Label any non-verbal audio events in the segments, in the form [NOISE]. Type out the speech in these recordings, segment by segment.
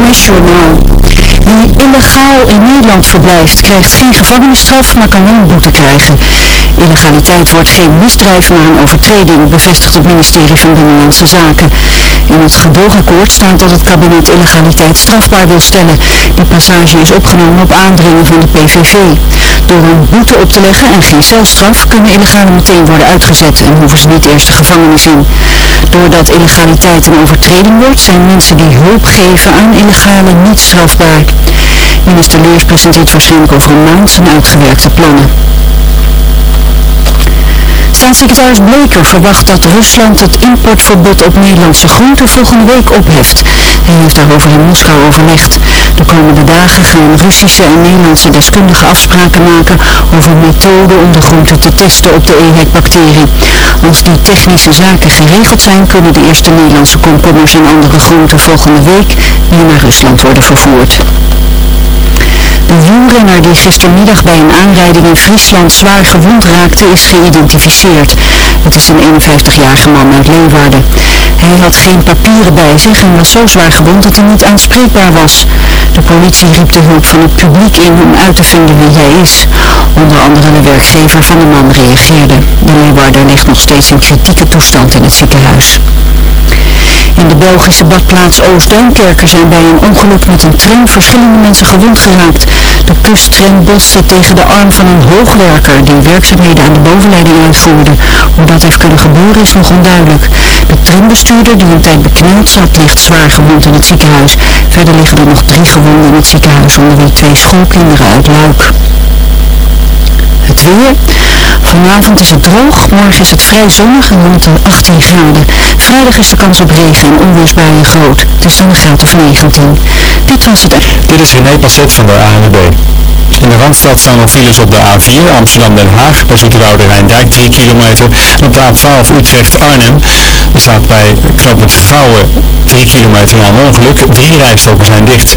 NOS Journaal. Wie illegaal in Nederland verblijft, krijgt geen gevangenisstraf, maar kan wel een boete krijgen. Illegaliteit wordt geen misdrijf, maar een overtreding, bevestigt het ministerie van Binnenlandse Zaken. In het gedoogakkoord staat dat het kabinet illegaliteit strafbaar wil stellen. Die passage is opgenomen op aandringen van de PVV. Door een boete op te leggen en geen celstraf kunnen illegalen meteen worden uitgezet en hoeven ze niet eerst de gevangenis in. Doordat illegaliteit een overtreding wordt, zijn mensen die hulp geven aan illegalen niet strafbaar. Minister Leers presenteert waarschijnlijk over een maand zijn uitgewerkte plannen. Staatssecretaris Bleker verwacht dat Rusland het importverbod op Nederlandse groenten volgende week opheft. Hij heeft daarover in Moskou overlegd. De komende dagen gaan Russische en Nederlandse deskundigen afspraken maken over methoden om de groenten te testen op de EHEC-bacterie. Als die technische zaken geregeld zijn, kunnen de eerste Nederlandse komkommers en andere groenten volgende week weer naar Rusland worden vervoerd. De wielrenner die gistermiddag bij een aanrijding in Friesland zwaar gewond raakte is geïdentificeerd. Het is een 51-jarige man uit Leeuwarden. Hij had geen papieren bij zich en was zo zwaar gewond dat hij niet aanspreekbaar was. De politie riep de hulp van het publiek in om uit te vinden wie hij is. Onder andere de werkgever van de man reageerde. De Leeuwarder ligt nog steeds in kritieke toestand in het ziekenhuis. In de Belgische badplaats Oost-Duinkerken zijn bij een ongeluk met een tram verschillende mensen gewond geraakt. De kusttram botste tegen de arm van een hoogwerker die werkzaamheden aan de bovenleiding uitvoerde. Hoe dat heeft kunnen gebeuren is nog onduidelijk. De trambestuurder die een tijd bekneld zat ligt zwaar gewond in het ziekenhuis. Verder liggen er nog drie gewonden in het ziekenhuis onder wie twee schoolkinderen uit Luik. Het weer. Vanavond is het droog, morgen is het vrij zonnig en rond de 18 graden. Vrijdag is de kans op regen en onweersbuien groot. Dan een graad of 19. Dit was het... Dit is René Passet van de ANWB. In de Randstad staan nog files op de A4 Amsterdam-Den Haag bij Zoeterwoude Rijndijk 3 kilometer. En op de A12 Utrecht-Arnhem er staat bij knooppunt Gouwen 3 kilometer na een ongeluk. Drie rijstroken zijn dicht.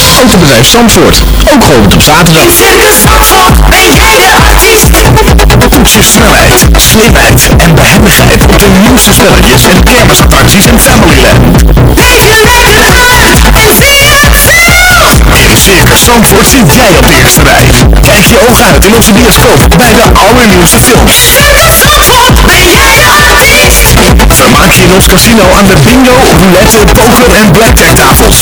Autobedrijf Zandvoort, ook geopend op zaterdag. Toets je snelheid, slimheid en behendigheid op de nieuwste spelletjes en kermisattracties en Familyland. In Circus Zandvoort zit jij op de eerste rij. Kijk je ogen uit in onze bioscoop bij de allernieuwste films. Vermaak je in ons casino aan de bingo, roulette, poker en blackjack tafels.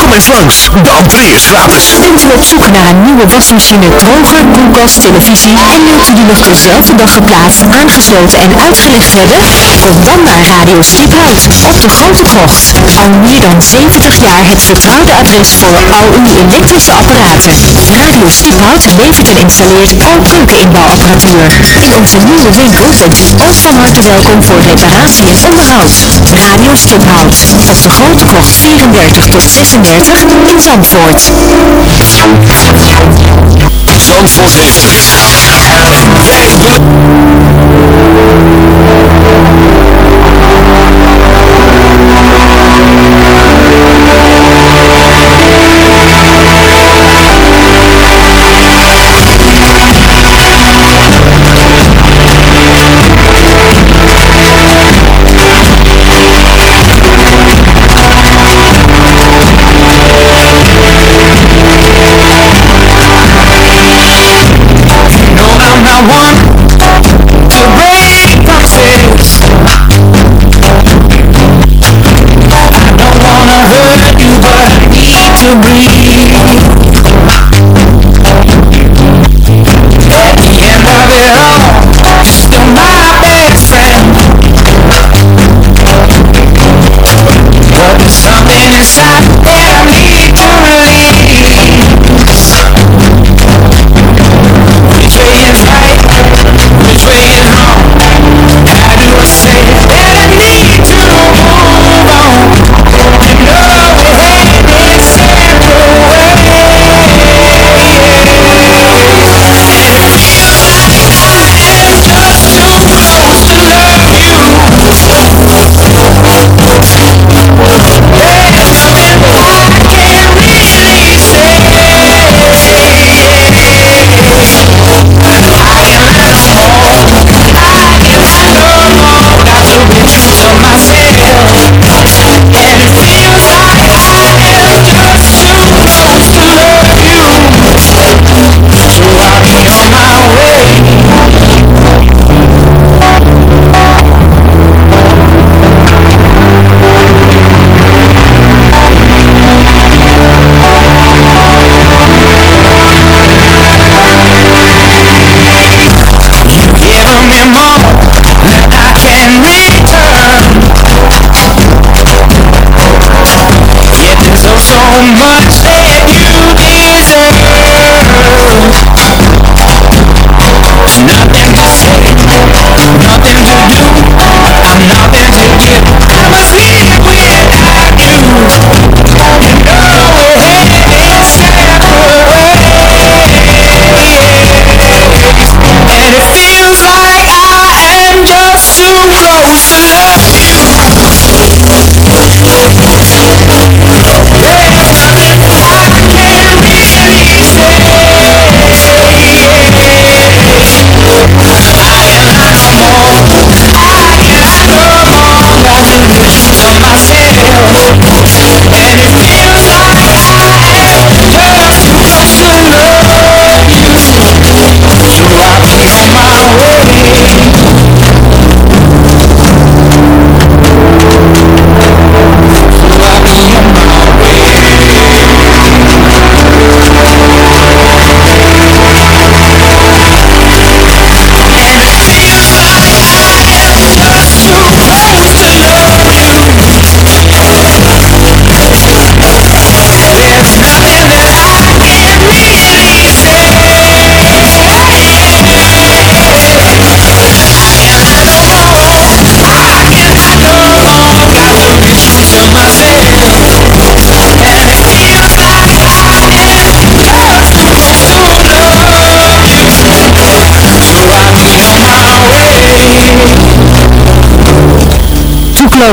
Kom eens langs, de entree is gratis. Bent u op zoek naar een nieuwe wasmachine, droger, koelkast, televisie en wilt u die nog dezelfde dag geplaatst, aangesloten en uitgelicht hebben? Kom dan naar Radio Stiphout op de Grote Krocht. Al meer dan 70 jaar het vertrouwde adres voor al uw elektrische apparaten. Radio Stiphout levert en installeert al keukeninbouwapparatuur. In onze nieuwe winkel bent u ook van harte welkom voor reparatie en onderhoud. Radio de Grote Krocht 34 tot 36 in Zandvoort. Zandvoort heeft het. En jij to breathe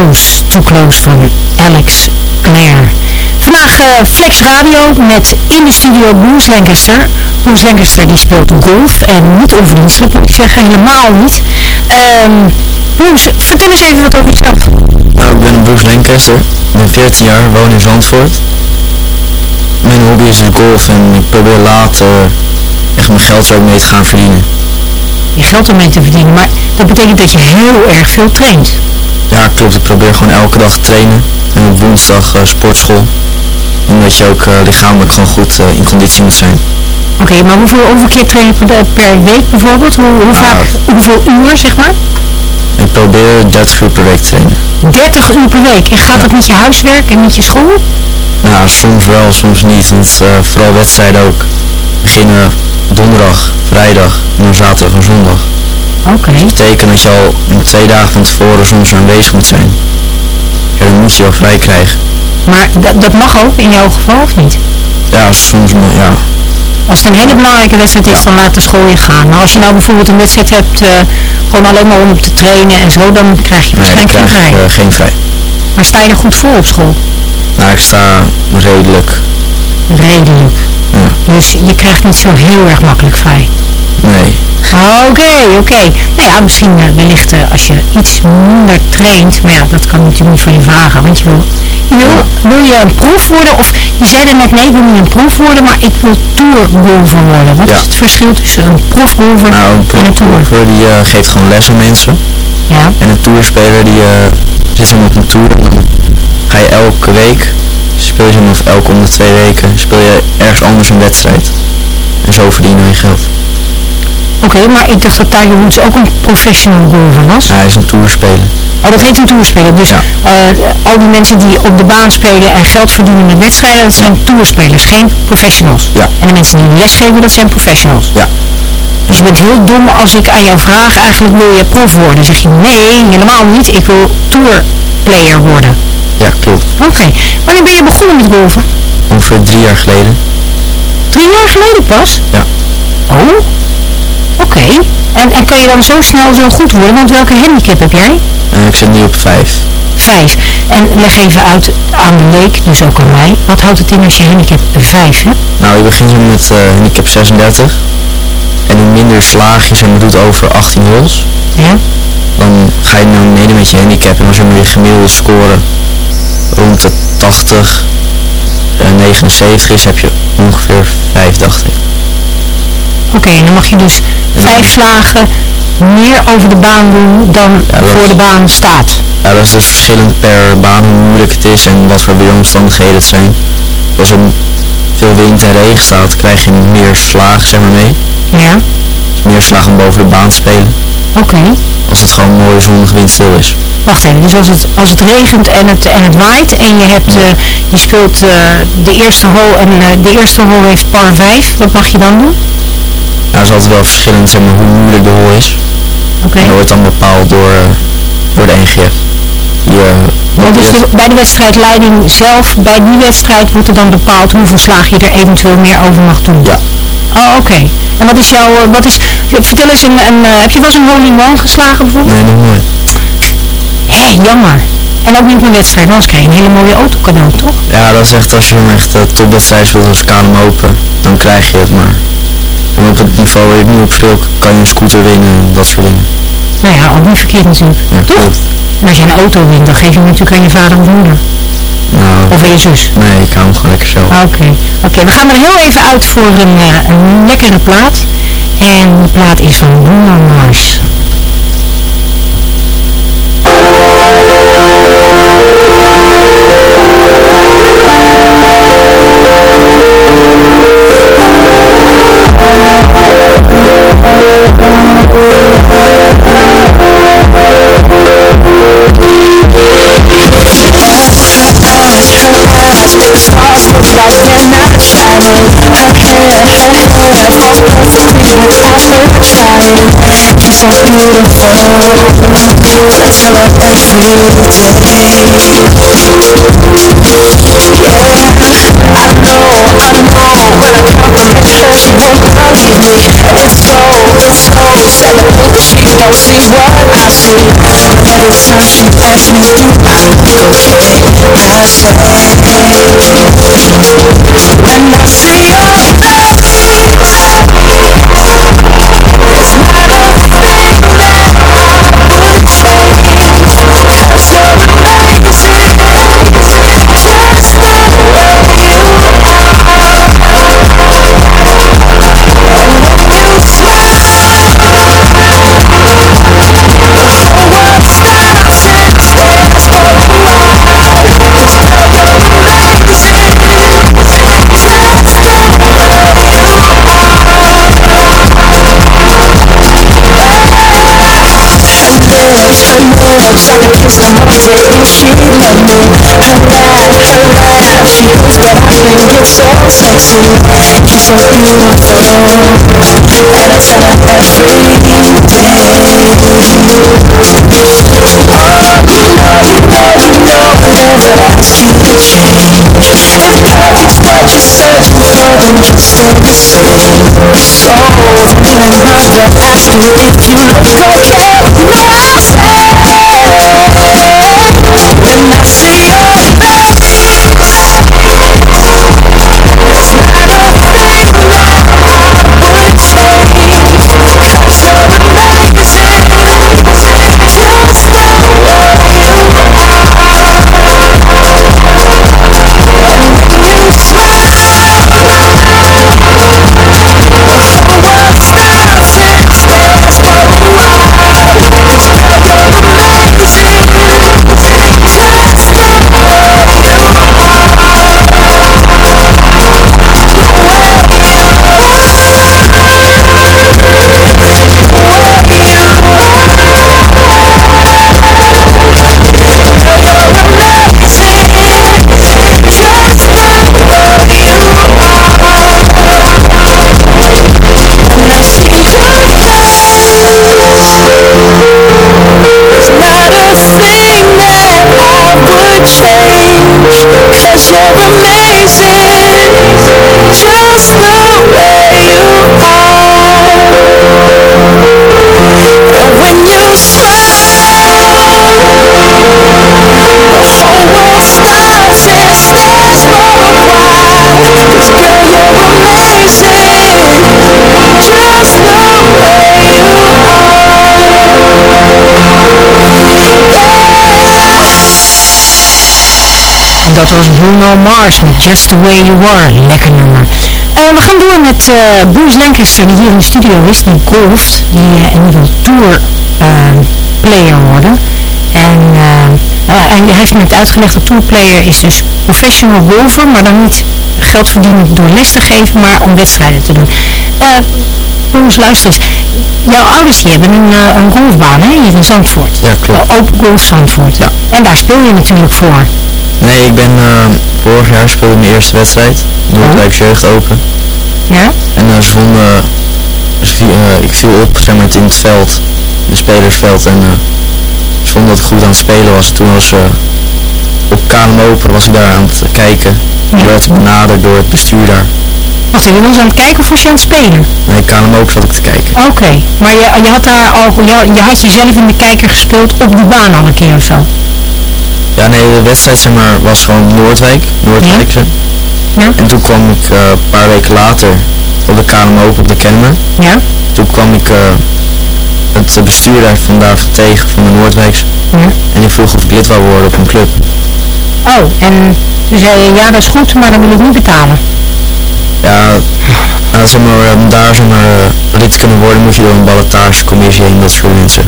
Close, Too Close van Alex Clare. Vandaag uh, Flex Radio met in de studio Bruce Lancaster. Bruce Lancaster die speelt golf en niet onverdienstelijk moet ik zeggen, helemaal niet. Um, Bruce, vertel eens even wat over jezelf. Nou, ik ben Bruce Lancaster, ik ben 14 jaar, woon in Zandvoort. Mijn hobby is golf en ik probeer later echt mijn geld er ook mee te gaan verdienen. Je geld ermee te verdienen, maar dat betekent dat je heel erg veel traint. Ja, klopt. Ik probeer gewoon elke dag te trainen. En op woensdag uh, sportschool. Omdat je ook uh, lichamelijk gewoon goed uh, in conditie moet zijn. Oké, maar hoeveel, hoeveel keer train je per, week bijvoorbeeld? Hoe, hoe vaak, hoeveel uur zeg maar? Ik probeer 30 uur per week te trainen. 30 uur per week? En gaat ja. dat met je huiswerk en met je school? Nou, soms wel, soms niet. Want vooral wedstrijden ook. Beginnen donderdag, vrijdag en dan zaterdag en zondag. Oké. Dat betekent dat je al twee dagen van tevoren soms aanwezig moet zijn. Ja, dan moet je wel vrij krijgen. Maar dat mag ook in jouw geval of niet? Ja, soms ja. Als het een hele belangrijke wedstrijd is, dan laat de school je gaan. Maar als je nou bijvoorbeeld een wedstrijd hebt, uh, gewoon alleen maar om op te trainen en zo, dan krijg je waarschijnlijk nee, geen vrij. Uh, geen vrij. Maar sta je er goed voor op school? Nou, ik sta redelijk. Redelijk. Ja. Dus je krijgt niet zo heel erg makkelijk vrij? Nee. Oké, oké. Nou ja, misschien uh, wellicht uh, als je iets minder traint, maar ja, dat kan natuurlijk niet van je vragen, want je wil, je wil, wil je een proef worden, of je zei er net, nee, ik wil niet een proef worden, maar ik wil tourgolfer worden. Wat ja. is het verschil tussen een profgolfer nou, een en een tour? die uh, geeft gewoon les aan mensen. Ja. En een tourspeler die zit dan op een tour en dan ga je elke week, speel je of elke om de twee weken, speel je ergens anders een wedstrijd. En zo verdienen je geld. Oké, okay, maar ik dacht dat Tiger Woods ook een professional golfer was. Ja, hij is een tourspeler. Oh, dat heet een tourspeler. Dus ja. uh, al die mensen die op de baan spelen en geld verdienen met wedstrijden, dat zijn tourspelers, geen professionals. Ja. En de mensen die lesgeven, dat zijn professionals. Ja. Dus je bent heel dom als ik aan jou vraag, eigenlijk wil je prof worden. Dan zeg je, nee, helemaal niet. Ik wil tourplayer worden. Ja, klopt. Oké. Okay. Wanneer ben je begonnen met golfen? Ongeveer drie jaar geleden. Drie jaar geleden pas? Ja. Oh? Oké. Okay. En, en kan je dan zo snel zo goed worden? Want welke handicap heb jij? Uh, ik zit nu op vijf. Vijf. En leg even uit aan de leek, dus ook aan mij. Wat houdt het in als je handicap 5 hebt? Nou, je begint met uh, handicap 36. En hoe minder slaagjes en je doet over 18 holes, ja? dan ga je naar beneden met je handicap. En als je je gemiddelde score rond de 80, uh, 79 is, heb je ongeveer 5, dacht ik. Oké, okay, en dan mag je dus vijf slagen meer over de baan doen dan ja, voor is, de baan staat. Ja, dat is dus verschillend per baan hoe moeilijk het is en wat voor weeromstandigheden het zijn. Als er veel wind en regen staat, krijg je meer slagen zeg maar mee. Ja. Dus meer slagen boven de baan spelen. Oké. Okay. Als het gewoon mooi zonnig windstil is. Wacht even, dus als het, als het regent en het, en het waait en je, hebt, uh, je speelt uh, de eerste hole en uh, de eerste hole heeft par 5, wat mag je dan doen? Nou, dat is altijd wel verschillend zeg maar, hoe moeilijk de hole is. Oké. Okay. Dat wordt dan bepaald door, door de NGF. Die, dus de, bij de wedstrijdleiding zelf, bij die wedstrijd wordt er dan bepaald hoeveel slag je er eventueel meer over mag doen? Ja. Oh, oké. Okay. En wat is jouw, wat is, vertel eens, een, een, heb je wel eens een hole in one geslagen bijvoorbeeld? Nee, nog nooit. Hé, jammer. En ook niet een wedstrijd, anders krijg je een hele mooie auto cadeau, toch? Ja, dat is echt, als je hem echt uh, topwedstrijd speelt als KLM Open, dan krijg je het maar. En op het niveau waar je nu op speelt, kan je een scooter winnen en dat soort dingen. Nou ja, ook niet verkeerd natuurlijk. Ja, toch? Klopt. En als je een auto wint, dan geef je hem natuurlijk aan je vader of moeder. Nou, of aan je zus. Nee, ik hou hem gewoon lekker zelf. Oké, okay. oké. Okay, we gaan er heel even uit voor een, uh, een lekkere plaat. En de plaat is van Bruno Mars. Thank you. Cause I cannot travel I can't afford a house I'm not trying It's so beautiful Yeah, I know, I know When I'm you. don't believe me It's so, it's so Celebration, you don't see what I see Every time she touch me I feel it, I feel when I see your so you and you Oh, you know, you know, you know Whenever I see you change If what you said you were Then you stay the same So, You look okay Cause you're amazing Just the dat was Bruno Mars met Just The Way You Are. Lekker nummer. Eh, we gaan door met eh, Bruce Lancaster die hier in de studio is. Die golft. Die, eh, en die wil tour eh, player worden. En, eh, eh, en hij heeft net uitgelegd dat tourplayer is dus professional golfer. Maar dan niet geld verdienen door les te geven, maar om wedstrijden te doen. Eh Bruce, luister eens. Jouw ouders die hebben een, eh, een golfbaan hè, hier in Zandvoort. Ja, klopt. Open Golf Zandvoort. Ja. En daar speel je natuurlijk voor. Nee, ik ben eh, vorig jaar speelde ik mijn eerste wedstrijd. Noordwijk Jeugd Open. Ja? En eh, ze vonden, eh, ik viel op zeg maar, in het veld, het spelersveld. En ze vonden dat ik goed aan het spelen was. Toen was op KLM Open was ik daar aan het kijken. Ik werd benaderd door het bestuur daar. Wacht even, je was aan het kijken of was je aan het spelen? Nee, KLM Open zat ik te kijken. Oké, maar je, je had daar al, je, je had jezelf in de kijker gespeeld op die baan al een keer of zo? Ja, nee, de wedstrijd zeg maar, was gewoon Noordwijk, Noordwijkse. Ja? En toen kwam ik eh, een paar weken later op de Open op de Kennemer. Ja? Toen kwam ik eh, het bestuur daar vandaag tegen, van de Noordwijks. Ja. En die vroeg of ik lid wou worden op een club. Oh, en toen zei je, ja dat is goed, maar dan wil ik niet betalen. Ja, nou, zeg maar, om daar zeg maar, eh, lid te kunnen worden moet je door een ballotagecommissie heen, dat soort mensen.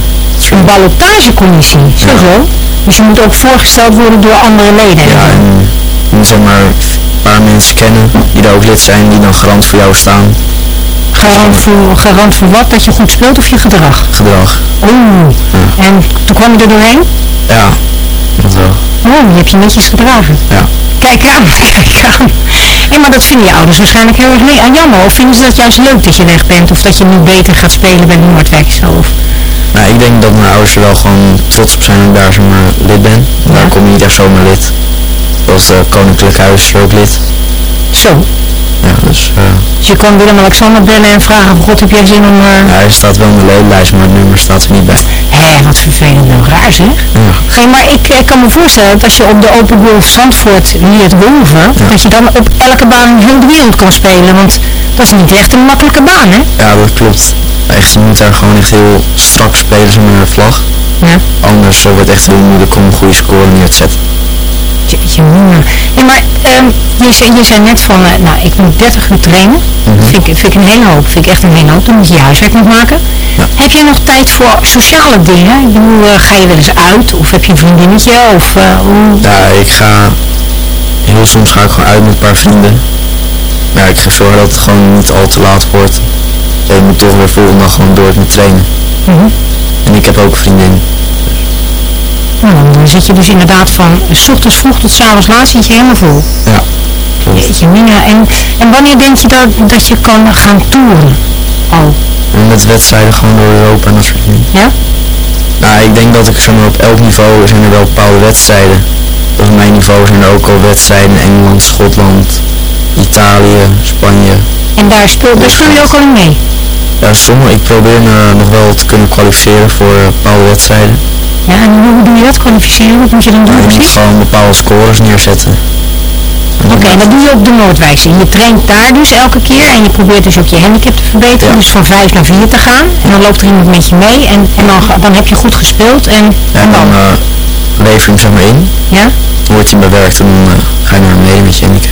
Een ballotagecommissie, zo Ja. zo. Dus je moet ook voorgesteld worden door andere leden. Ja, en zeg maar een paar mensen kennen die daar ook lid zijn, die dan garant voor jou staan, Garant voor, garant voor wat? Dat je goed speelt of je gedrag? gedrag. Oeh. En toen kwam je er doorheen? Ja, dat wel. Oh, je hebt je netjes gedragen. Ja. Kijk aan, [LAUGHS] kijk aan. Hé, maar dat vinden je ouders waarschijnlijk heel erg mee. Ah, jammer, of vinden ze dat juist leuk dat je weg bent? Of dat je nu beter gaat spelen bij Noordwijk zo? Of... Nou, ik denk dat mijn ouders er wel gewoon trots op zijn dat ik daar zeg maar lid ben. Daar kom je niet echt zomaar lid. Zoals het Koninklijk Huis is ook lid. Zo. Ja, dus eh, Dus je kan Willem-Alexander bellen en vragen of God heb jij zin om... eh, ja, hij staat wel in de ledenlijst, maar het nummer staat er niet bij. Hé, wat vervelend en raar zeg. Ja. Hey, maar ik eh, kan me voorstellen dat als je op de Open Golf Zandvoort leert golven, dat je dan op elke baan heel de wereld kan spelen. Want dat is niet echt een makkelijke baan, hè? Ja, dat klopt. Echt, je moet daar gewoon echt heel strak spelen naar de vlag. Ja. Anders wordt het echt heel moeilijk om een goede score neer te zetten. Jeetje, mina. Hey, maar ehm, je, zei, je zei net van, eh, nou, ik moet 30 uur trainen. Dat vind ik, vind ik een hele hoop. Vind ik echt een hele hoop. Dan moet je je huiswerk nog maken. Ja. Heb jij nog tijd voor sociale dingen? Ik bedoel, eh, ga je wel eens uit? Of heb je een vriendinnetje? Of eh, hoe... Ja, ik ga... Heel soms ga ik gewoon uit met een paar vrienden. Maar ja, ik ga zorgen dat het gewoon niet al te laat wordt. Ik moet toch weer volgende dag gewoon door met trainen. Mhm. En ik heb ook een vriendin. Nou, dan zit je dus inderdaad van s ochtends vroeg tot s avonds laat zit je helemaal vol. Ja. Jeetje, mina. En, en wanneer denk je dat, dat je kan gaan toeren? Oh, En met wedstrijden gewoon door Europa en dat soort dingen. ja? Nou, ik denk dat ik zeg maar, op elk niveau zijn er wel bepaalde wedstrijden. Op mijn niveau zijn er ook al wedstrijden in Engeland, Schotland, Italië, Spanje. En daar speel, daar speel je ook al in mee? Ja, sommige, ik probeer me nog wel te kunnen kwalificeren voor eh, bepaalde wedstrijden. Ja, en hoe, doe je dat? Kwalificeren? Wat moet je dan doen je moet gewoon bepaalde scores neerzetten. Oké, en dat doe je op de Noordwijze. Je traint daar dus elke keer en je probeert dus ook je handicap te verbeteren. Ja. Dus van 5 naar 4 te gaan. En dan loopt er iemand met je mee en, en dan, dan heb je goed gespeeld en, Ja, en dan? dan eh, lever je hem zeg maar in, Ja? dan wordt hij bewerkt en dan eh, ga je naar beneden met je handicap.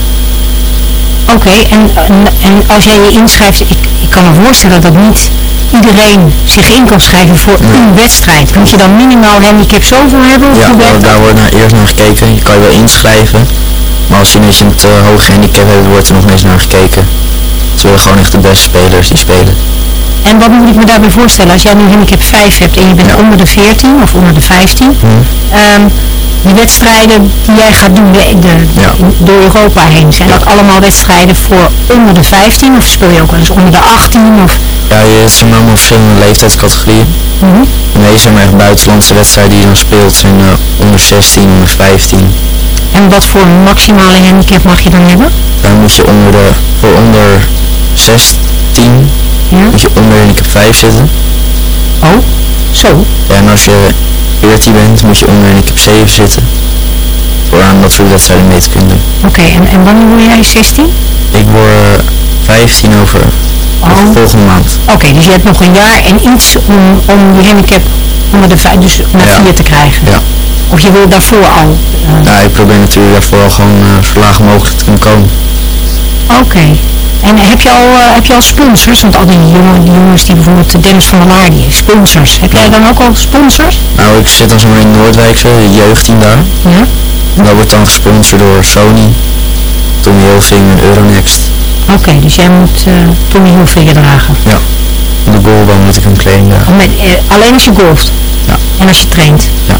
Oké, en, en, en als jij je inschrijft, ik, ik kan me voorstellen dat niet iedereen zich in kan schrijven voor Nee. een wedstrijd. Moet je dan minimaal handicap zoveel hebben? Of Ja, daar, wordt naar, eerst naar gekeken. Je kan je wel inschrijven, maar als je een beetje een te hoog handicap hebt, wordt er nog eens naar gekeken. Ze willen gewoon echt de beste spelers die spelen. En wat moet ik me daarbij voorstellen? Als jij nu handicap 5 hebt en je bent Ja. onder de 14 of onder de 15, ehm, die wedstrijden die jij gaat doen de, de- Ja. door Europa heen, zijn dat allemaal wedstrijden voor onder de 15 of speel je ook wel eens onder de 18? Of, Ja, je hebt maar allemaal verschillende leeftijdscategorieën. De meeste zeg maar, echt buitenlandse wedstrijden die je dan speelt zijn eh, onder 16, onder 15. En wat voor maximale handicap mag je dan hebben? Dan moet je onder de, voor onder 16 Ja? moet je onder handicap 5 zitten. Oh, zo. Ja, en als je 14 bent, moet je onder handicap 7 zitten. Voor aan dat soort wedstrijden mee te kunnen doen. Oké, en, en wanneer word jij 16? Ik word eh, 15 over Oh. volgende maand. Oké, dus je hebt nog een jaar en iets om, om die handicap onder de vijf, dus naar Ja. 4 te krijgen. Ja. Of je wil daarvoor al. eh, Ja, ik probeer natuurlijk daarvoor al gewoon eh, zo laag mogelijk te kunnen komen. Oké. En heb je, al, eh, heb je al sponsors? Want al die, jongen, die jongens die bijvoorbeeld de Dennis van der Laar, die heeft sponsors. Heb jij dan ook al sponsors? Nou, ik zit dan zomaar in Noordwijkse, jeugdteam daar. Ja. En dat wordt dan gesponsord door Sony, Tommy Hilfiger en Euronext. Oké, dus jij moet eh Tommy Hilfiger dragen. Ja. De goalbaan moet ik hem claimen, ja. Met, eh, alleen als je golft? Ja. En als je traint? Ja.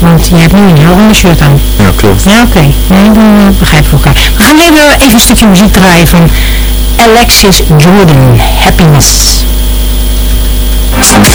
Want je hebt nu een heel ander shirt aan. Ja, klopt. Ja, oké. Nee, dan eh, begrijpen we elkaar. We gaan even, even een stukje muziek draaien van Alexis Jordan, Happiness. Cause I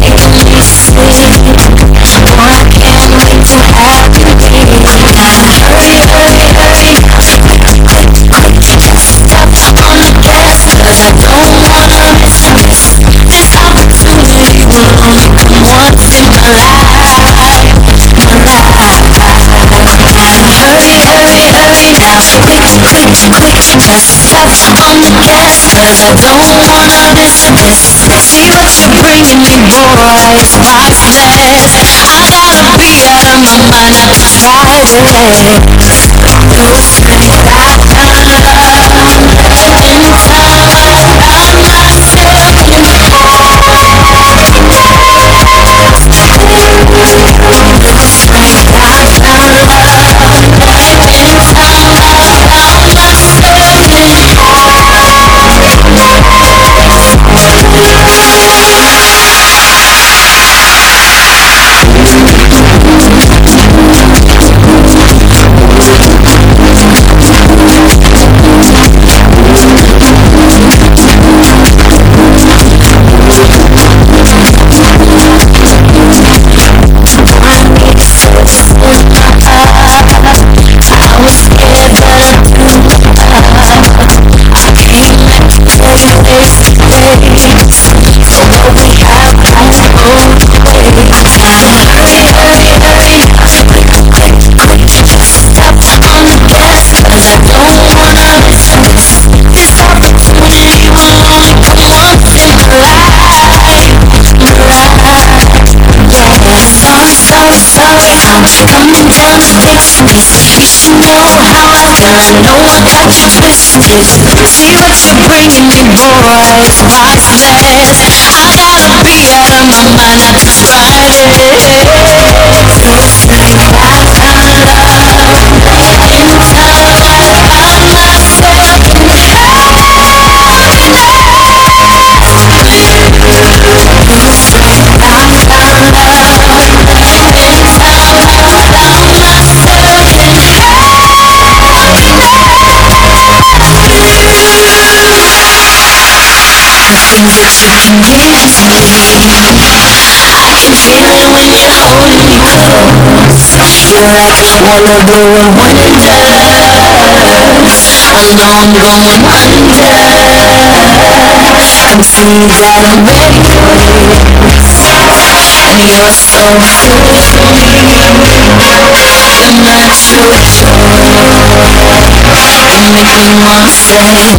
don't wanna miss this See what you're you think you think you think you just Let's call it Cause I don't wanna miss a miss See what you're bringing me boy. It's pop less I gotta be out of my mind I'm a Friday No, take that I know the path you twisted See what you're bringing me, boy It's priceless I gotta be out of my mind I'd be driving things that you can give to me. I can feel it when you're holding me close. You're like one of the wonders. I know I'm going under. I see that I'm ready for this. And you're so good for me. You're my true choice. You're making my sense.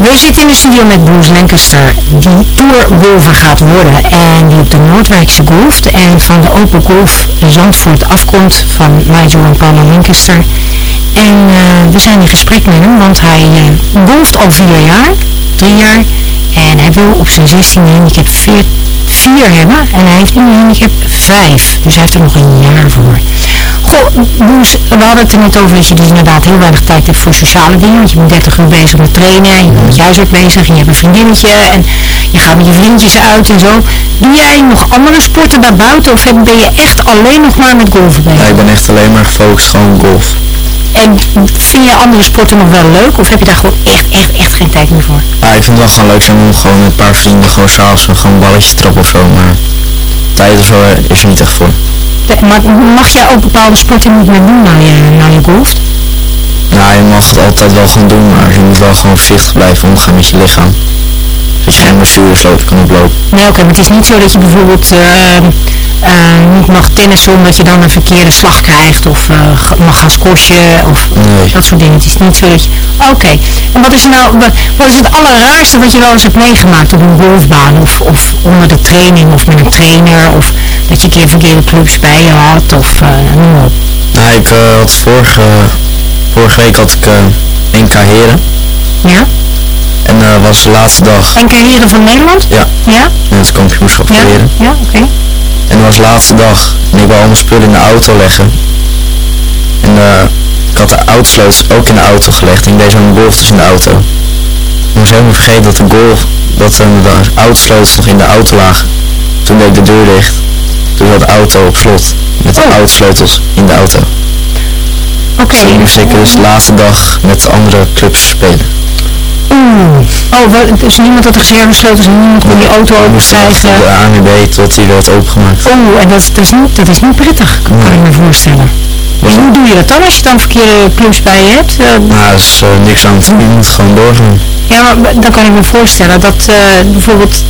We zitten in de studio met Bruce Lancaster, die tourgolfer gaat worden en die op de Noordwijkse golft en van de Open Golf Zandvoort afkomt van Nigel en Paula Lancaster. En eh, we zijn in gesprek met hem, want hij eh, golft al vier jaar, drie jaar. En hij wil op zijn 16 handicap 4, 4 hebben en hij heeft nu handicap 5. Dus hij heeft er nog een jaar voor. Boes, we hadden het er net over dat je dus inderdaad heel weinig tijd hebt voor sociale dingen. Want je bent 30 uur bezig met trainen, en je bent je huiswerk bezig, en je hebt een vriendinnetje en je gaat met je vriendjes uit en zo. Doe jij nog andere sporten daarbuiten of ben je echt alleen nog maar met golfen bezig? Ja, ik ben echt alleen maar gefocust gewoon golf. En vind je andere sporten nog wel leuk of heb je daar gewoon echt, echt, echt geen tijd meer voor? Ja, ik vind het wel gewoon leuk zijn om gewoon met een paar vrienden gewoon s'avonds gewoon een balletje trappen of zo, maar tijd of zo is er niet echt voor. Maar mag jij ook bepaalde sporten niet meer doen na je, na je? Nou, je mag het altijd wel gewoon doen, maar je moet wel gewoon voorzichtig blijven omgaan met je lichaam. Dat je geen blessures loopt, kan oplopen. Nee, oké, maar het is niet zo dat je bijvoorbeeld eh, eh, niet mag tennissen omdat je dan een verkeerde slag krijgt of eh, mag gaan squashen of Nee. dat soort dingen. Het is niet zo dat je... Oké, en wat is nou, wa- wat is het allerraarste wat je wel eens hebt meegemaakt op een golfbaan of, of onder de training of met een trainer of dat je een keer verkeerde clubs bij je had of noem op. Nou, ik had vorige, vorige week had ik eh 1K heren Ja? en eh was de laatste dag En carrière van Nederland? Ja. Ja? in het kampioenschap Ja? heren. Ja, oké. En dat was de laatste dag en ik wou al mijn spullen in de auto leggen. En eh, ik had de autosleutels ook in de auto gelegd en ik deed zo'n golf dus in de auto. Ik was helemaal vergeten dat de golf, dat de autosleutels nog in de auto lagen. Toen deed ik de deur dicht. Toen zat de auto op slot. Met de Oh. in de auto. Oké. Dus nu moest ik dus de laatste dag met andere clubs spelen. Oeh. Oh, wat, dus niemand had de reservesleutels en niemand kon die auto Ik moest wachten opkrijgen. op de ANWB tot die werd opengemaakt. Oeh, en dat, dat, is niet, dat is niet prettig, kan Nee. ik me voorstellen. Dus hoe doe je dat dan als je dan verkeerde clubs bij je hebt? Eh, Nou, er is eh, niks aan te doen. Je moet gewoon doorgaan. ja, maar dan kan ik me voorstellen dat eh, bijvoorbeeld,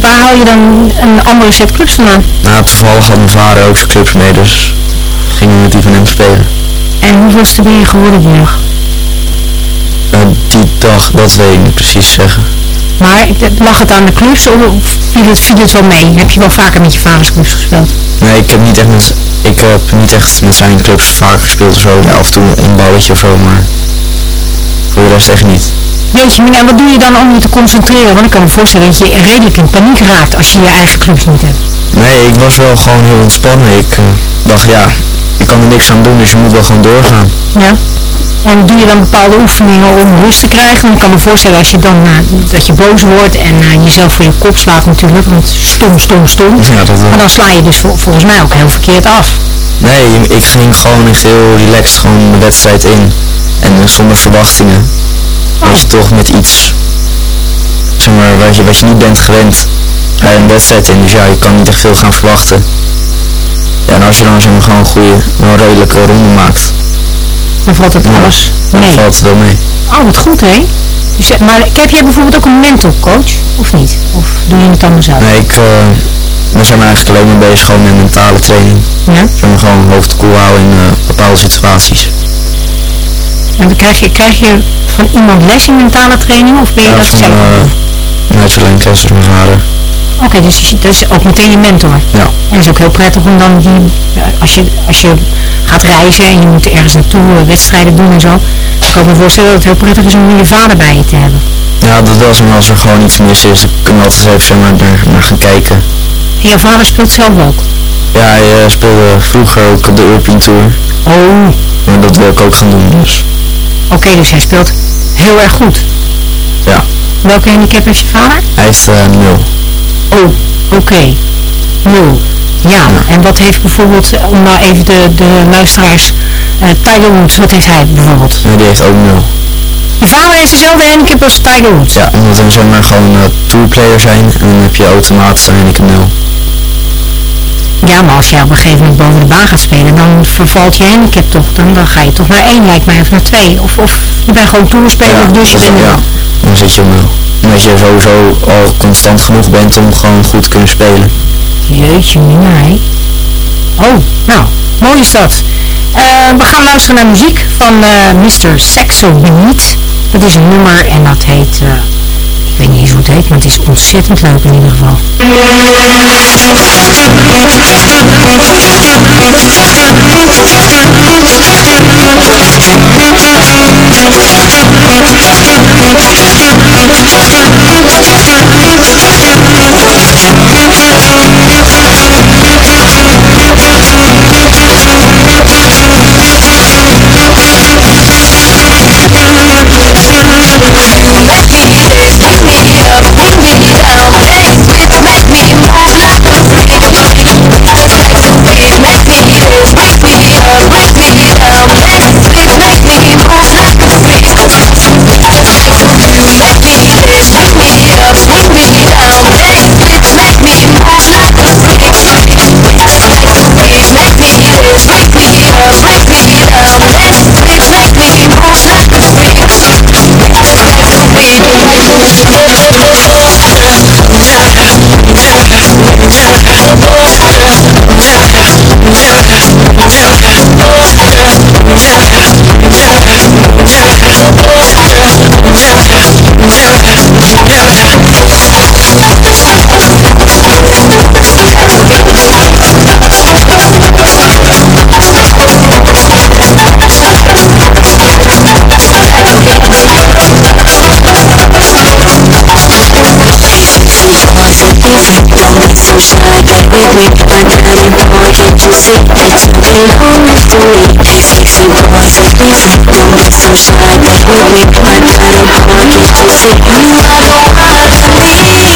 waar haal je dan een andere set clubs vandaan? Nou, toevallig had mijn vader ook zijn clubs mee, dus gingen we met die van hem spelen. En hoeveelste ben je geworden die die dag, dat weet ik niet precies zeggen. Maar lag het aan de clubs of viel het, viel het wel mee? Heb je wel vaker met je vaders clubs gespeeld? Nee, ik heb niet echt met, ik heb niet echt met zijn clubs vaak gespeeld of zo. Ja, af en toe een balletje of zo, maar voor de rest echt niet. Jeetje, maar ja, wat doe je dan om je te concentreren? Want ik kan me voorstellen dat je redelijk in paniek raakt als je je eigen clubs niet hebt. Nee, ik was wel gewoon heel ontspannen. Ik eh, dacht, ja, ik kan er niks aan doen, dus je moet wel gewoon doorgaan. Ja. En doe je dan bepaalde oefeningen om rust te krijgen? Want ik kan me voorstellen als je dan eh, dat je boos wordt en eh, jezelf voor je kop slaat natuurlijk, want stom, stom, stom. Ja, dat wel. Maar dan sla je dus vol- volgens mij ook heel verkeerd af. Nee, ik ging gewoon echt heel relaxed gewoon de wedstrijd in. En eh, zonder verwachtingen. Dat je toch met iets zeg maar, wat je, wat je niet bent gewend bij een wedstrijd in. Dus ja, je kan niet echt veel gaan verwachten. Ja, en als je dan zeg maar gewoon een goede, een redelijke ronde maakt, Dan valt het alles dan mee. valt het wel mee. Oh, wat goed, hè? Dus, eh, maar heb jij bijvoorbeeld ook een mental coach, of niet? Of doe je het allemaal zelf? Nee, ik, eh we zijn eigenlijk alleen maar bezig gewoon met mentale training. Ja? Zeg maar gewoon hoofd koel houden in eh, bepaalde situaties. En dan krijg je, krijg je van iemand les in mentale training, of ben je Ja, dat van zelf? uh, Nigel Lancaster, mijn vader. Oké, dus je- dat is ook meteen je mentor. Ja. En het is ook heel prettig om dan die, als je, als je gaat reizen en je moet ergens naartoe eh, wedstrijden doen en zo, dan kan ik me voorstellen dat het heel prettig is om je vader bij je te hebben. Ja, dat wel zo. Als er gewoon iets mis is, dan kunnen we altijd even maar, naar, naar gaan kijken. En jouw vader speelt zelf ook? Ja, hij eh, speelde vroeger ook op de European Tour. Oh, Maar dat wil ik ook gaan doen, dus oké, dus hij speelt heel erg goed. ja. Welke handicap heeft je vader? Hij heeft eh, nul. Oh, oké. Nul. Ja, en wat heeft bijvoorbeeld, eh, om nou even de, de luisteraars, eh, Tiger Woods, wat heeft hij bijvoorbeeld? Nee, die heeft ook nul. Je vader heeft dezelfde handicap als Tiger Woods? Ja, omdat we zeg maar gewoon uh, zijn en dan heb je automatisch een handicap nul. Ja, maar als jij op een gegeven moment boven de baan gaat spelen, dan vervalt je handicap toch. Dan, dan ga je toch naar één, lijkt mij, of naar twee. Of, of je bent gewoon tourspeler, of dus bent ja, dan zit je op nul. Omdat je sowieso al constant genoeg bent om gewoon goed te kunnen spelen. Jeetje, mina, hè. Oh, nou, mooi is dat. Eh, we gaan luisteren naar muziek van eh Mr. Saxo Beneath. Dat is een nummer en dat heet, eh, weet niet eens hoe het heet, maar het is ontzettend leuk in ieder geval. me, but I'm more interested It's something next to me Sexy boys so please don't get so shy With me, but I'm more interested You. are the one to me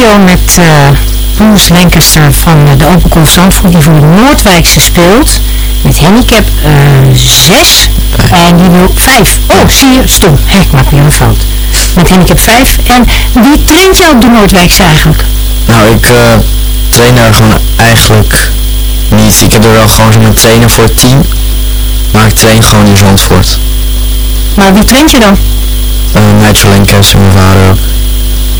studio met eh Boes Lancaster van eh, de Open Zandvoort die voor de Noordwijkse speelt. Met handicap eh 6 en die wil 5. Oh, zie je, stom. Hé, ik maak weer een fout. Met handicap 5. En wie traint jou op de Noordwijkse eigenlijk? Nou, ik eh, train daar gewoon eigenlijk niet. Ik heb er wel gewoon zo'n trainer voor het team. Maar ik train gewoon in Zandvoort. Maar wie traint je dan? Uh, Nigel Lancaster, mijn vader ook.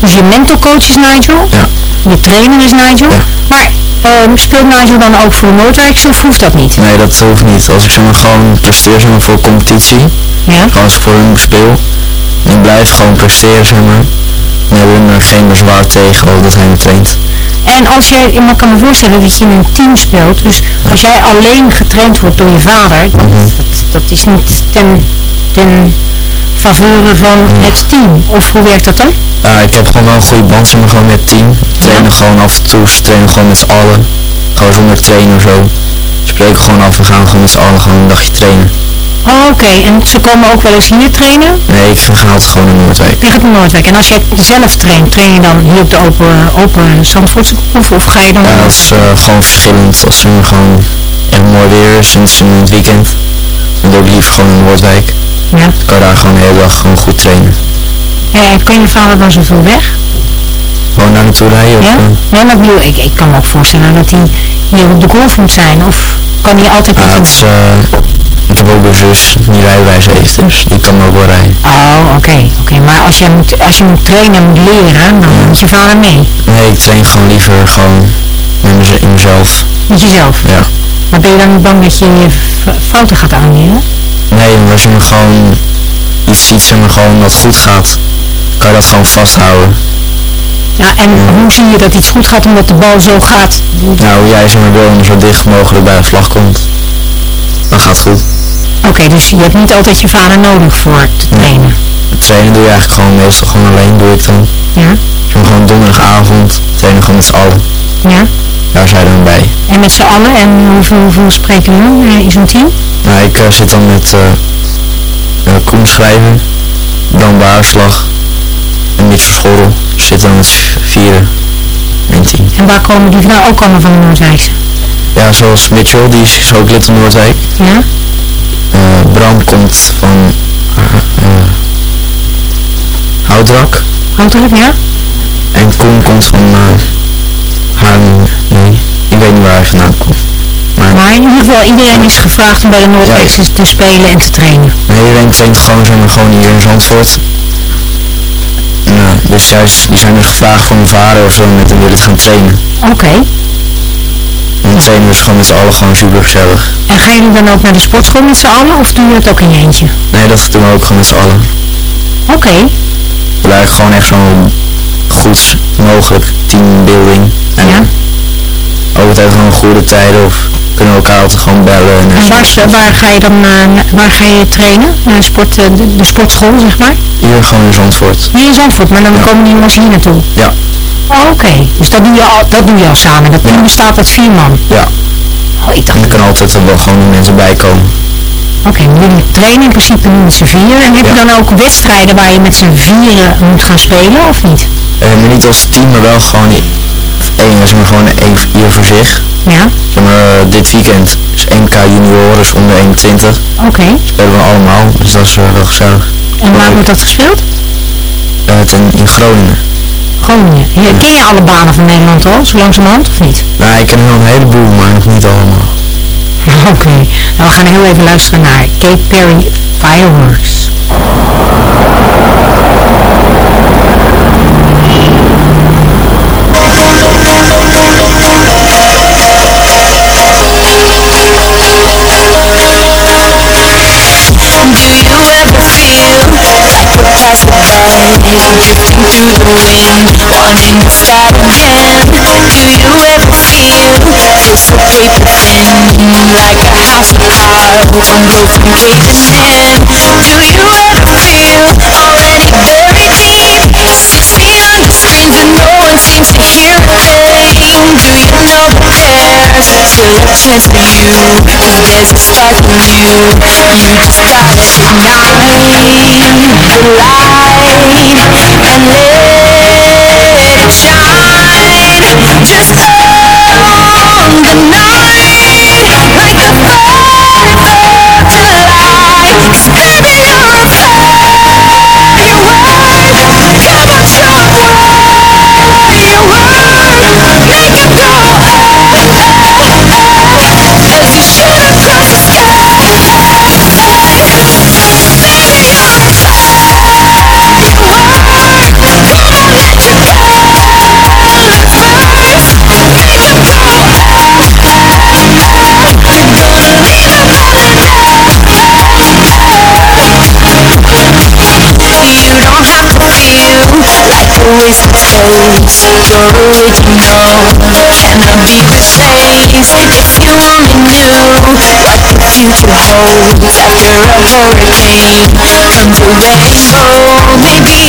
Dus je mentorcoach is Nigel? Ja. Je trainer is Nigel? Ja. Maar ehm, speelt Nigel dan ook voor Noordwijkse of hoeft dat niet? Nee, dat hoeft niet. Als ik zeg maar gewoon presteer zeg maar, voor competitie, Ja? gewoon als ik voor hun speel, en blijf gewoon presteren zeg maar, dan hebben er geen bezwaar tegen of dat hij me traint. En als jij, ik kan me voorstellen dat je in een team speelt, dus als jij alleen getraind wordt door je vader, dat, dat, dat is niet ten, ten faveur van het team. Of hoe werkt dat dan? Ik heb gewoon wel een goede band maar, gewoon met het team. We trainen gewoon af en toe, ze trainen gewoon met z'n allen. Gewoon zonder trainer of zo. We spreken gewoon af, we gaan gewoon met z'n allen gewoon een dagje trainen. Oh, Oké, en ze komen ook wel eens hier trainen? Nee, ik ga altijd gewoon naar Noordwijk. Je gaat naar Noordwijk. En als jij zelf traint, train je dan hier op de open, open Zandvoortse of, of ga je dan... Ja, dat is eh, gewoon verschillend. Als er gewoon echt mooi weer is en het is in het weekend, dan doe ik liever gewoon in Noordwijk. Ja. Dan kan daar gewoon de hele dag gewoon goed trainen. En kan je vader dan zoveel weg? Gewoon daar naartoe rijden. Of, Ja? Ja, maar ik bedoel, ik, ik kan me ook voorstellen dat hij hier op de golf moet zijn. Of kan hij altijd met het is, eh, ik heb ook een zus die rijbewijs heeft, dus die kan ook wel rijden. Oh, oké. oké. Maar als je, moet, als je moet trainen en moet leren, dan moet je vader mee. Nee, ik train gewoon liever gewoon in mezelf. Met jezelf? Ja. Maar ben je dan niet bang dat je fouten gaat aanleren? Nee, maar als je maar gewoon iets ziet, zeg maar gewoon dat goed gaat, kan je dat gewoon vasthouden. Ja, en hoe zie je dat iets goed gaat omdat de bal zo gaat? Nou, hoe jij zeg maar wil zo dicht mogelijk bij de vlag komt, dan gaat het goed. Oké, dus je hebt niet altijd je vader nodig voor te trainen. Trainen doe je eigenlijk gewoon meestal gewoon alleen, doe ik dan. Ja? Gewoon donderdagavond, trainen gewoon met z'n allen. Ja? Daar zijn we bij. En met z'n allen? En hoeveel, hoeveel spreken we eh, in zo'n team? Nou, ik eh, zit dan met eh, Koen Schrijver, Dan Baarslag en Mitch Verschorrel. Zitten dan met vieren in team. En waar komen die vandaan? Ook allemaal van de Noordwijkse? Ja, zoals Mitchell, die is, ook lid van Noordwijk. Ja? Bram komt van uh, Houtrak. Houtelijk, ja? En Koen komt van uh, Haarlem. Nee, ik weet niet waar hij vandaan komt. Maar, Maar in ieder geval, iedereen is gevraagd om bij de Noordwijkse te spelen en te trainen. maar iedereen traint gewoon, zeg maar, gewoon hier in Zandvoort. Nou, dus juist, die zijn dus gevraagd van hun vader of zo met hem willen gaan trainen. Oké. En dan trainen we dus gewoon met z'n allen gewoon super gezellig. En gaan jullie dan ook naar de sportschool met z'n allen of doe je dat ook in je eentje? Nee, dat doen we ook gewoon met z'n allen. Oké. We eigenlijk gewoon echt zo'n goed mogelijk teambuilding. En Ja. ook gewoon goede tijden of kunnen we elkaar altijd gewoon bellen. En, En waar, waar ga je dan eh, na- waar ga je trainen? Naar de, sport, eh, de, de sportschool, zeg maar? Hier gewoon in Zandvoort. Hier in Zandvoort, maar dan Ja. komen die jongens hier naartoe. Ja, Oh, oké. Dus dat doe, je al, dat doe je al samen. Dat team Ja. bestaat uit vier man. ja. Oh, ik dacht, En er kan altijd wel gewoon mensen bij komen. oké, maar jullie trainen in principe nu met z'n vieren. En heb je dan ook wedstrijden waar je met z'n vieren moet gaan spelen, of niet? Eh, maar niet als team, maar wel gewoon één, zeg maar gewoon één ieder voor zich. Ja, Zeg maar, eh, dit weekend is NK junioren, dus onder 21. oké. Spelen we allemaal, dus dat is wel gezellig. En waar wordt dat gespeeld? Eh, ten, in Groningen. Groningen. Ja, ken je alle banen van Nederland al, zo langzamerhand, of niet? Nou, ik ken er wel een heleboel, maar nog niet allemaal. [LAUGHS] Oké, nou we gaan heel even luisteren naar Kate Perry Fireworks. Drifting through the wind, wanting to start again. Do you ever feel just so paper thin, like a house of cards, one blow from caving in? Do you ever feel already buried deep? Sixty screens, and no one seems to hear a thing Do you know that? pain? Chance for you? There's a start for you. You just gotta shine the light and let it shine. Just on the night, like a always the same You're original Cannot be replaced If you only knew what the future holds after a hurricane Until they rainbow, Maybe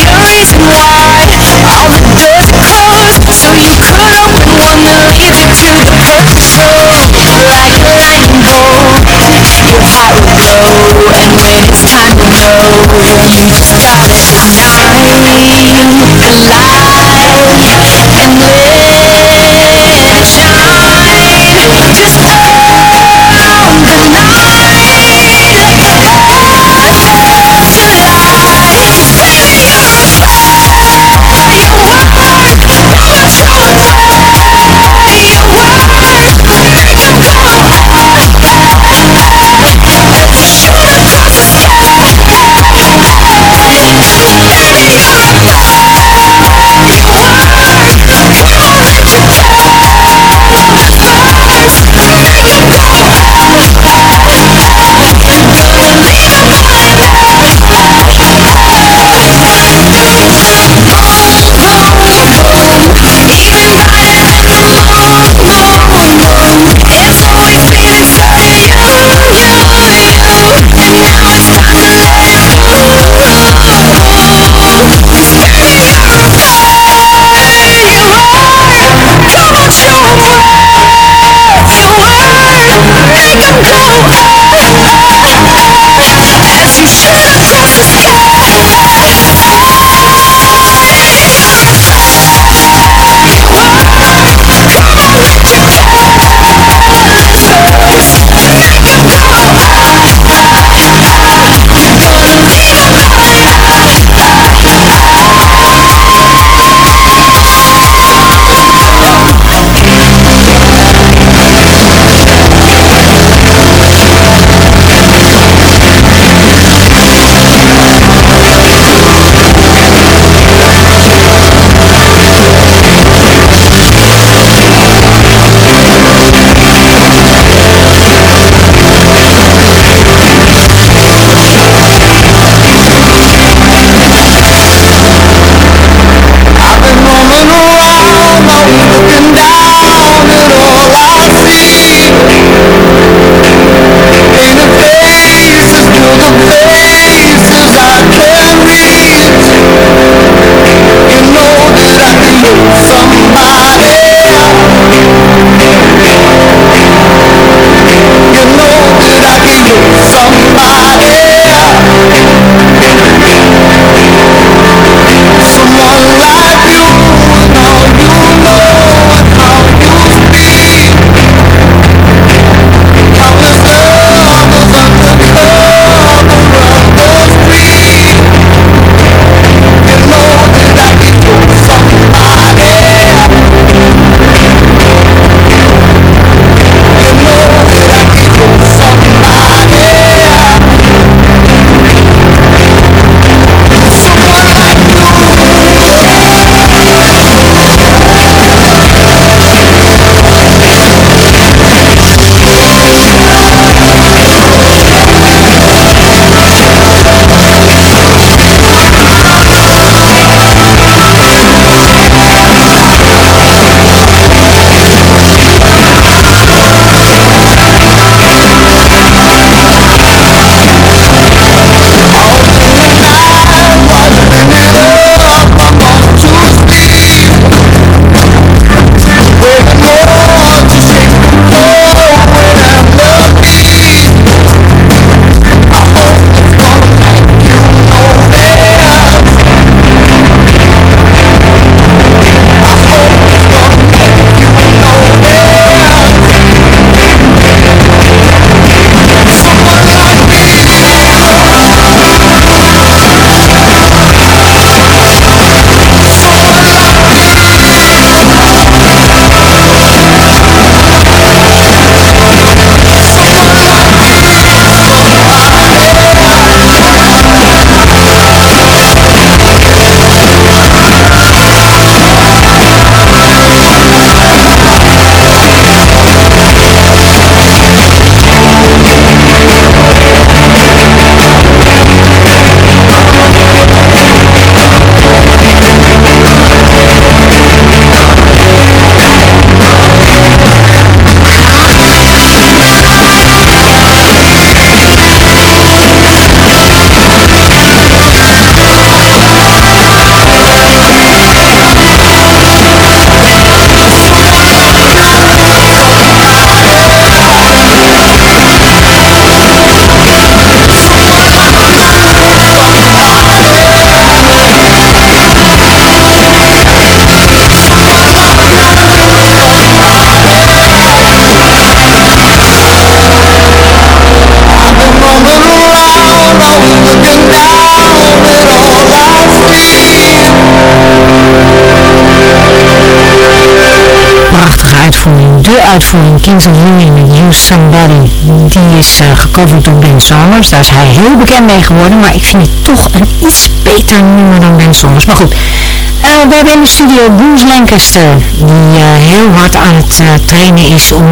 uitvoering Kings of Leon met Use Somebody. Die is uh, gecoverd door Ben Somers. Daar is hij heel bekend mee geworden, maar ik vind het toch een iets beter nummer dan Ben Somers. Maar goed, uh, we hebben in de studio Bruce Lancaster, die uh, heel hard aan het trainen is om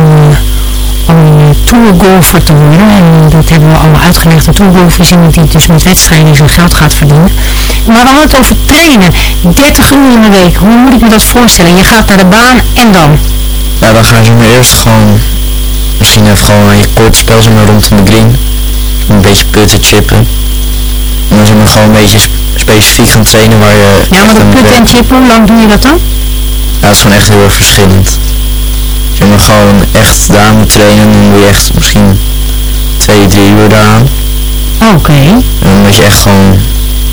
om tourgolfer te worden. En dat hebben we allemaal uitgelegd. Een tourgolfer is die dus met wedstrijden zijn geld gaat verdienen. Maar we hadden het over trainen. 30 uur in de week. Hoe moet ik me dat voorstellen? Je gaat naar de baan en dan? Ja, dan gaan ze maar eerst gewoon... Misschien even gewoon aan je kort spel zo maar rondom de green. Een beetje putten, chippen. En dan zijn we gewoon een beetje specifiek gaan trainen waar je... Ja, maar de putten en chippen, hoe lang doe je dat dan? Ja, dat is gewoon echt heel erg verschillend je maar gewoon echt daar moet trainen, dan moet je echt misschien twee, drie uur daaraan. Oké. Okay. En dan moet je echt gewoon,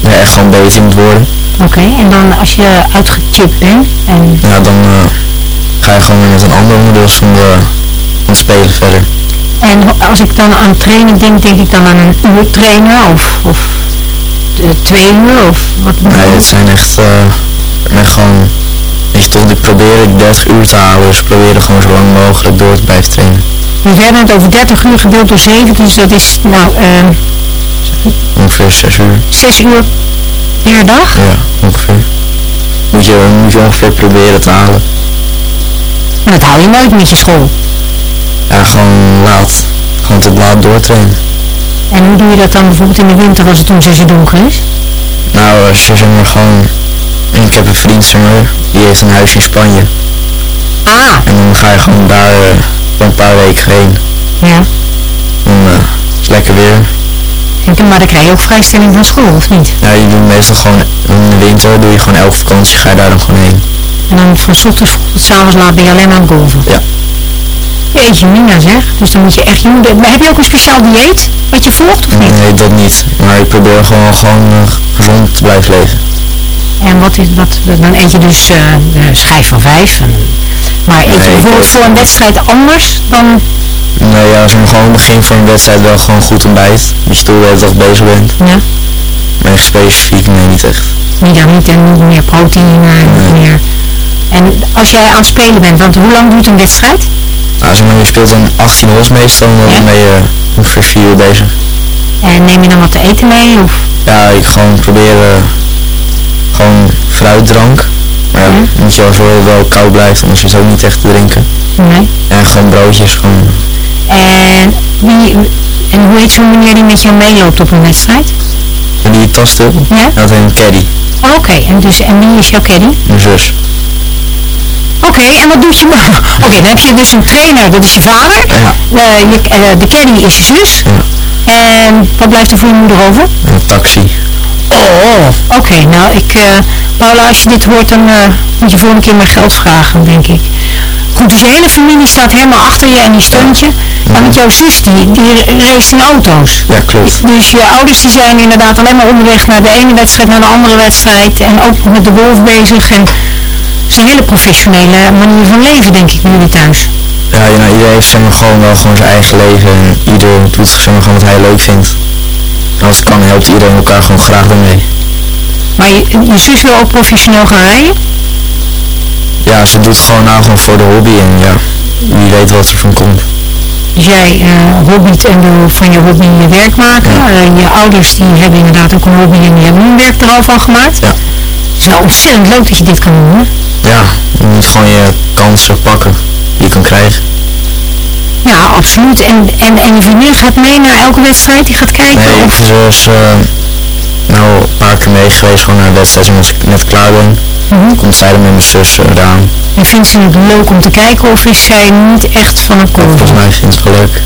ja, echt gewoon beter moet worden. Oké, en dan als je uitgechipt bent en... Ja, dan uh, ga je gewoon met een ander onderdeel van de, van het spelen verder. En als ik dan aan trainen denk, denk ik dan aan een uur trainen of, of uh, twee uur of wat? Nee, het zijn echt, uh, echt gewoon Weet je toch, ik probeer ik 30 uur te halen, dus probeer gewoon zo lang mogelijk door te blijven trainen. We hebben het over 30 uur gedeeld door 7, dus dat is nou... Uh, ongeveer 6 uur. 6 uur per dag? Ja, ongeveer. Moet je, moet je ongeveer proberen te halen. Maar dat haal je nooit met je school? Ja, gewoon laat. Gewoon te laat doortrainen. En hoe doe je dat dan bijvoorbeeld in de winter als het om 6 uur donker is? Nou, als je zeg maar gewoon ik heb een vriend van me, die heeft een huis in Spanje. Ah. En dan ga je gewoon daar uh, een paar weken heen. Ja. Dan uh, is lekker weer. En, maar dan krijg je ook vrijstelling van school, of niet? Ja, je doet meestal gewoon, in de winter doe je gewoon elke vakantie, ga je daar dan gewoon heen. En dan van ochtends tot s'avonds laat ben je alleen aan het golven? Ja. Jeetje mina zeg, dus dan moet je echt, je moet, heb je ook een speciaal dieet wat je volgt of niet? Nee, dat niet, maar ik probeer gewoon, gewoon uh, gezond te blijven leven. En wat is wat, dan eet je dus uh, de schijf van vijf. En, maar eet je bijvoorbeeld voor een wedstrijd anders dan... Nee, ja, als je gewoon begin voor een wedstrijd wel gewoon goed ontbijt. Dat je de hele bezig bent. Ja. Maar specifiek, nee, niet echt. Niet dan niet en niet meer proteïne, nee. meer... En als jij aan het spelen bent, want hoe lang duurt een wedstrijd? Nou, zeg maar, je speelt dan 18 holes meestal, dan ja? ben je ongeveer 4 uur bezig. En neem je dan wat te eten mee? Of? Ja, ik gewoon proberen gewoon fruitdrank. Maar ja, moet je wel zorgen dat het wel koud blijft, anders is het ook niet echt te drinken. Nee. En gewoon broodjes, gewoon. En, wie, en hoe heet zo'n meneer die met jou meeloopt op een wedstrijd? En die tasstil? Ja? Dat heet een caddy. Oh, Oké, okay. en, dus, en wie is jouw caddy? Mijn zus. Oké, okay, en wat doet je... [LAUGHS] Oké, okay, dan heb je dus een trainer, dat is je vader. Ja. Uh, je, uh, de caddy is je zus. Ja. En wat blijft er voor je moeder over? Een taxi. Oh, oké. Nou, ik, uh, Paula, als je dit hoort, dan moet je voor een keer mijn geld vragen, denk ik. Goed, dus je hele familie staat helemaal achter je en die steunt je. Maar met jouw zus, die, die race in auto's. Ja, klopt. Dus je ouders die zijn inderdaad alleen maar onderweg naar de ene wedstrijd, naar de andere wedstrijd. En ook met de golf bezig. En is een hele professionele manier van leven, denk ik, bij jullie thuis. Ja, nou, iedereen heeft zeg maar, gewoon wel gewoon zijn eigen leven. En ieder doet zeg maar, gewoon wat hij leuk vindt als het kan helpt iedereen elkaar gewoon graag daarmee. Maar je, je zus wil ook professioneel gaan rijden? Ja, ze doet gewoon nou gewoon voor de hobby en ja, wie weet wat er van komt. Dus jij uh, hobbyt en wil van je hobby je werk maken. Ja. Uh, je ouders die hebben inderdaad ook een hobby en die hebben een werk er al van gemaakt. Ja. Het is nou ontzettend leuk dat je dit kan doen. Hè? Ja, je moet gewoon je kansen pakken die je kan krijgen. Ja, absoluut. En, en, en je vriendin gaat mee naar elke wedstrijd? Die gaat kijken? Nee, of? ze is uh, nou een paar keer mee geweest gewoon naar de wedstrijd. Als ik net klaar ben, mm -hmm. komt zij dan met mijn zus uh, eraan. En vindt ze het leuk om te kijken of is zij niet echt van een golf? Volgens mij vindt ze het wel leuk.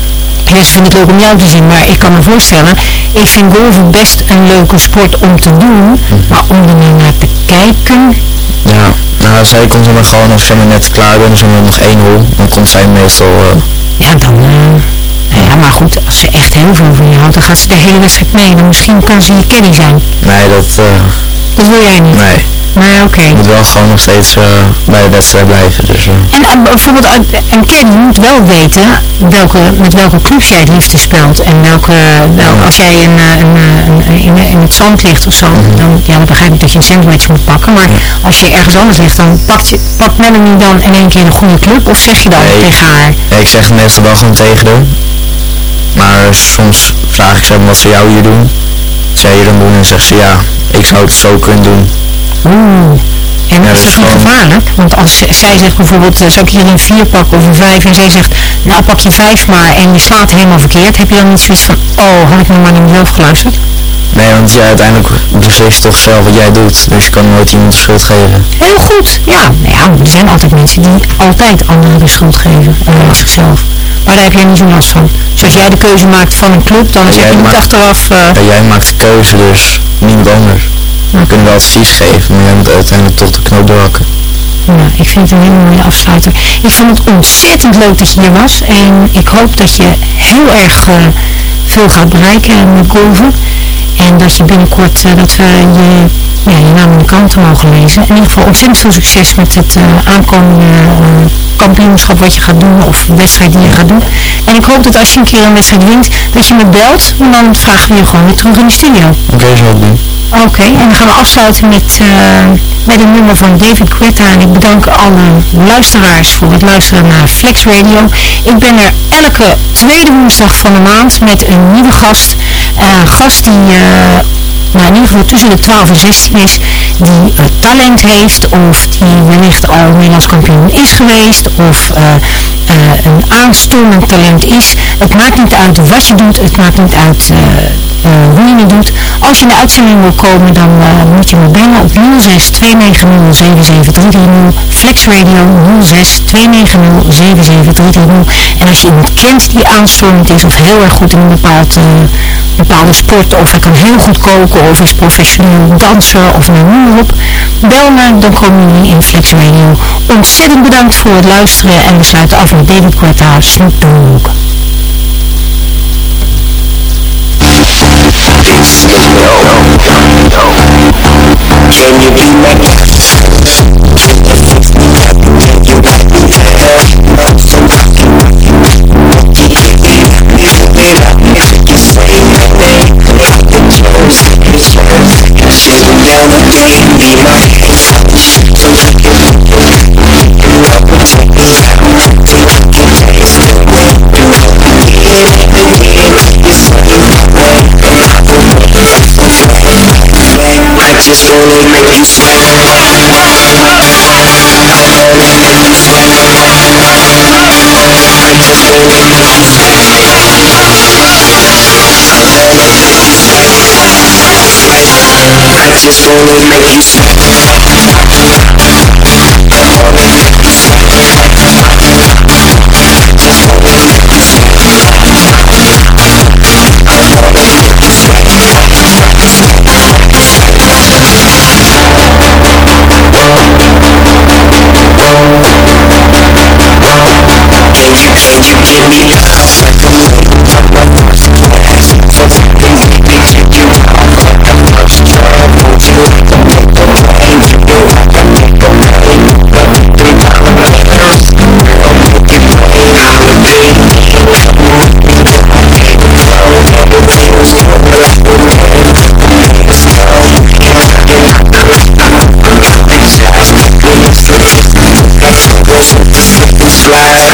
Ze vindt het leuk om jou te zien, maar ik kan me voorstellen, ik vind golven best een leuke sport om te doen, mm -hmm. maar om er naar te kijken... Ja, nou, zij komt er maar gewoon als ik net klaar ben, dus nog één hol, dan komt zij meestal... Uh, ja, dan... Uh, ja, maar goed, als ze echt heel veel van je houdt, dan gaat ze de hele wedstrijd mee. Dan misschien kan ze je caddy zijn. Nee, dat, uh, Dat wil jij niet? Nee, Nee, oké. ik moet wel gewoon nog steeds eh, bij de wedstrijd blijven. Dus eh, En, en bijvoorbeeld, eh, en Ken, moet wel weten welke, met welke clubs jij het liefste speelt. En welke, wel, als jij een, eh, een, eh, een, in, het zand ligt of zo, dan, ja, dan begrijp ik dat je een sandwich moet pakken. Maar als je ergens anders ligt, dan pakt, je, pakt Melanie dan in één keer een goede club? Of zeg je dan Nee. tegen haar? ja, ik zeg het meestal wel gewoon tegen haar. Maar soms vraag ik ze wat ze jou hier doen. Zij hier dan doen en zegt ze ja, ik zou het zo kunnen doen. Oeh. En is dat is niet gewoon- gevaarlijk? Want als zij zegt bijvoorbeeld, eh, zou ik hier een 4 pakken of een 5 en zij zegt, nou pak je 5 maar en je slaat helemaal verkeerd, heb je dan niet zoiets van, oh, had ik nou maar naar mezelf geluisterd? Nee, want ja, uiteindelijk beslist je toch zelf wat jij doet. Dus je kan nooit iemand de schuld geven. Heel goed, ja. Nou ja, er zijn altijd mensen die altijd anderen de schuld geven, en niet zichzelf. Maar daar heb jij niet zo last van. Dus als jij de keuze maakt van een club, dan Ja, zeg je jij niet achteraf, eh, Ja, jij maakt de keuze, dus niemand anders. We kunnen wel advies geven, maar jij moet uiteindelijk toch de knoop doorhakken. Ja, ik vind het een hele mooie afsluiter. Ik vond het ontzettend leuk dat je hier was. En ik hoop dat je heel erg eh, veel gaat bereiken met golven. En dat je binnenkort, eh, dat we je, ja, je naam in de kranten mogen lezen. In ieder geval ontzettend veel succes met het eh, aankomende kampioenschap wat je gaat doen. Of wedstrijd die je gaat doen. En ik hoop dat als je een keer een wedstrijd wint, dat je me belt. En dan vragen we je gewoon weer terug in de studio. Oké, zo doen. Oké, en dan gaan we afsluiten met, eh, met een nummer van David Guetta. En ik bedank alle luisteraars voor het luisteren naar Flex Radio. Ik ben er elke tweede woensdag van de maand met een nieuwe gast. Een gast die eh, nou, in ieder geval tussen de 12 en 16 is. Die talent heeft of die wellicht al Nederlands kampioen is geweest. Of eh, een aanstormend talent is. Het maakt niet uit wat je doet. Het maakt niet uit eh, eh, hoe je het doet. Als je in de uitzending wil komen, dan moet je me bellen op 06 290 77330. Flex Radio 06 290 77330. En als je iemand kent die aanstormend is of heel erg goed in een bepaald, bepaalde sport, of hij kan heel goed koken, of is professioneel danser, of noem maar op, bel me, dan komen jullie in Flex Radio. Ontzettend bedankt voor het luisteren en we sluiten af David Guetta, Snoop Dogg. Can you be my I just wanna make you sweat I just wanna make you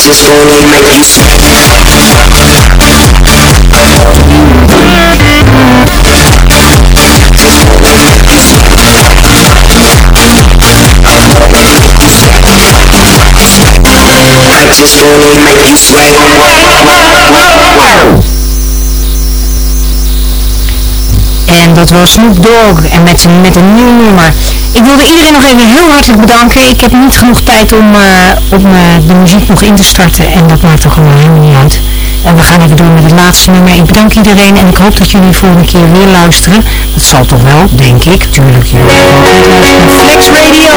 just wanna make you sweat just wanna make you sweat En dat was Snoop Dogg en met, met een nieuw nummer. Ik wilde iedereen nog even heel hartelijk bedanken. Ik heb niet genoeg tijd om, eh, om eh, de muziek nog in te starten en dat maakt toch gewoon helemaal niet uit. En we gaan even door met het laatste nummer. Ik bedank iedereen en ik hoop dat jullie volgende keer weer luisteren. Dat zal toch wel, denk ik. Tuurlijk, jullie. Flex Radio!